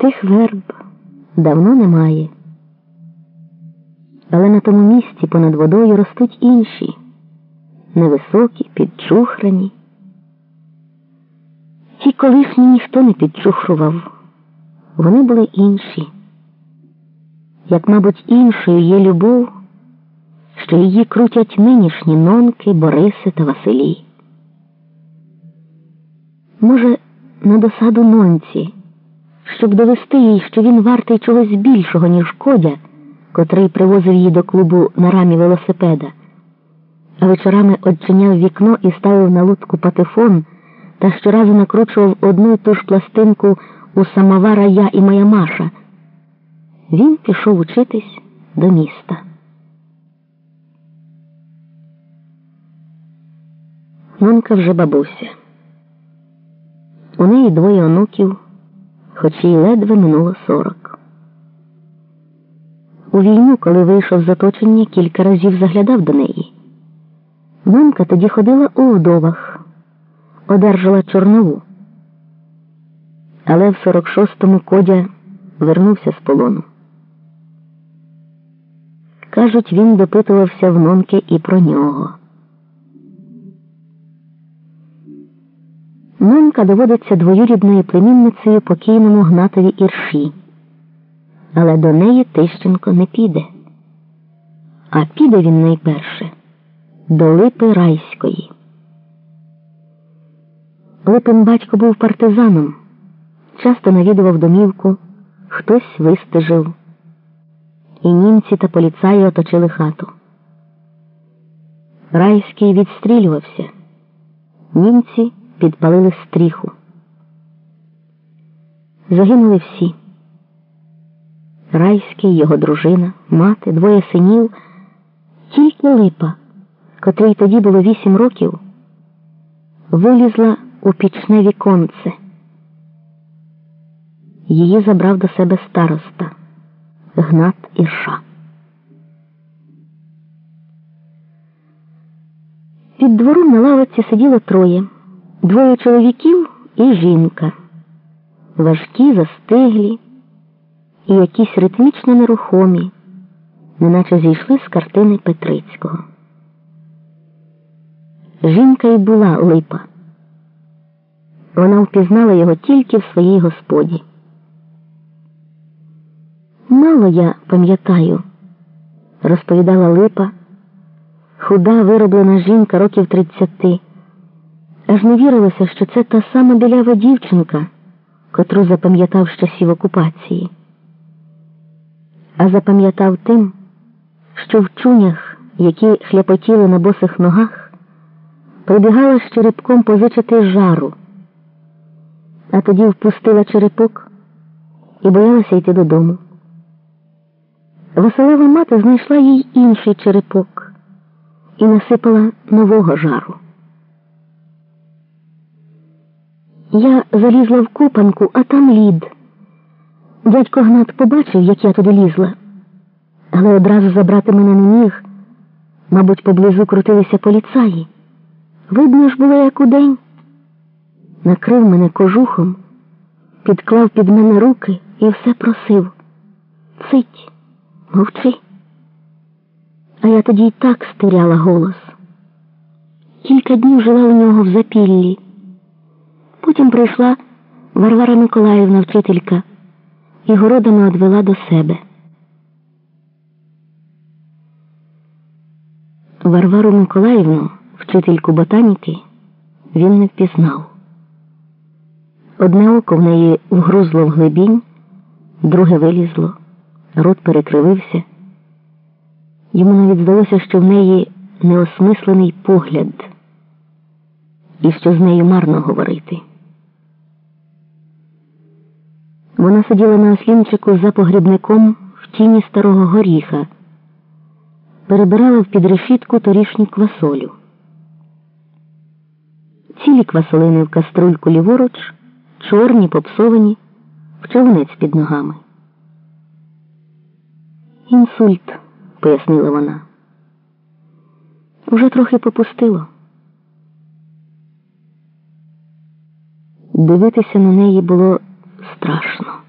Тих верб давно немає. Але на тому місці понад водою ростуть інші, невисокі, підчухрані. Ті колишні ніхто не підчухрував, вони були інші. Як, мабуть, іншою є любов, що її крутять нинішні нонки, Бориси та Василі. Може, на досаду нонці, щоб довести їй, що він вартий чогось більшого, ніж Кодя, котрий привозив її до клубу на рамі велосипеда, а вечорами odчиняв вікно і ставив на лодку патефон та щоразу накручував одну й ту ж пластинку у самовара я і моя Маша. Він пішов учитись до міста. Нонка вже бабуся. У неї двоє онуків, хоч їй ледве минуло сорок. У війну, коли вийшов з оточення, кілька разів заглядав до неї. Нонка тоді ходила у вдовах, одержала чорнову. Але в 46-му Кодя вернувся з полону. Кажуть, він допитувався в Нонки і про нього. Нонка доводиться двоюрідною племінницею покійному Гнатові Ірші, але до неї Тищенко не піде. А піде він найперше до Липи Райської. Липин батько був партизаном, часто навідував домівку, хтось вистежив, і німці та поліцаї оточили хату. Райський відстрілювався. Німці підпалили стріху. Загинули всі. Райський, його дружина, мати, двоє синів, тільки липа, котрій тоді було вісім років, вилізла у пічне віконце. Її забрав до себе староста Гнат Ірша. Під двором на лавиці сиділо троє двоє чоловіків і жінка, важкі, застиглі і якісь ритмічно нерухомі, неначе зійшли з картини Петрицького. Жінка й була липа. Вона впізнала його тільки в своїй господі. Мало я пам'ятаю, розповідала липа, худа вироблена жінка років тридцяти. Аж не вірилося, що це та сама білява дівчинка, котру запам'ятав з часів окупації, а запам'ятав тим, що в чунях, які хляпотіли на босих ногах, прибігала з черепком позичити жару, а тоді впустила черепок і боялася йти додому. Василева мати знайшла їй інший черепок і насипала нового жару. Я залізла в копанку, а там лід. Дядько Гнат побачив, як я туди лізла, але одразу забрати мене не міг. Мабуть, поблизу крутилися поліцаї. Видно ж було, як удень. Накрив мене кожухом, підклав під мене руки і все просив. Цить, мовчи. А я тоді й так стиряла голос. Кілька днів жила у нього в запіллі. Потім прийшла Варвара Миколаївна, вчителька, і городами одвела до себе. Варвару Миколаївну, вчительку ботаніки, він не впізнав. Одне око в неї вгрузло в глибінь, друге вилізло, рот перекривився. Йому навіть здалося, що в неї неосмислений погляд, і що з нею марно говорити. Вона сиділа на ослінчику за погрібником в тіні старого горіха, перебирала в підрешітку торішню квасолю. Цілі квасолини в каструльку ліворуч, чорні, попсовані, в під ногами. Інсульт, пояснила вона. Уже трохи попустило. Дивитися на неї було страшно.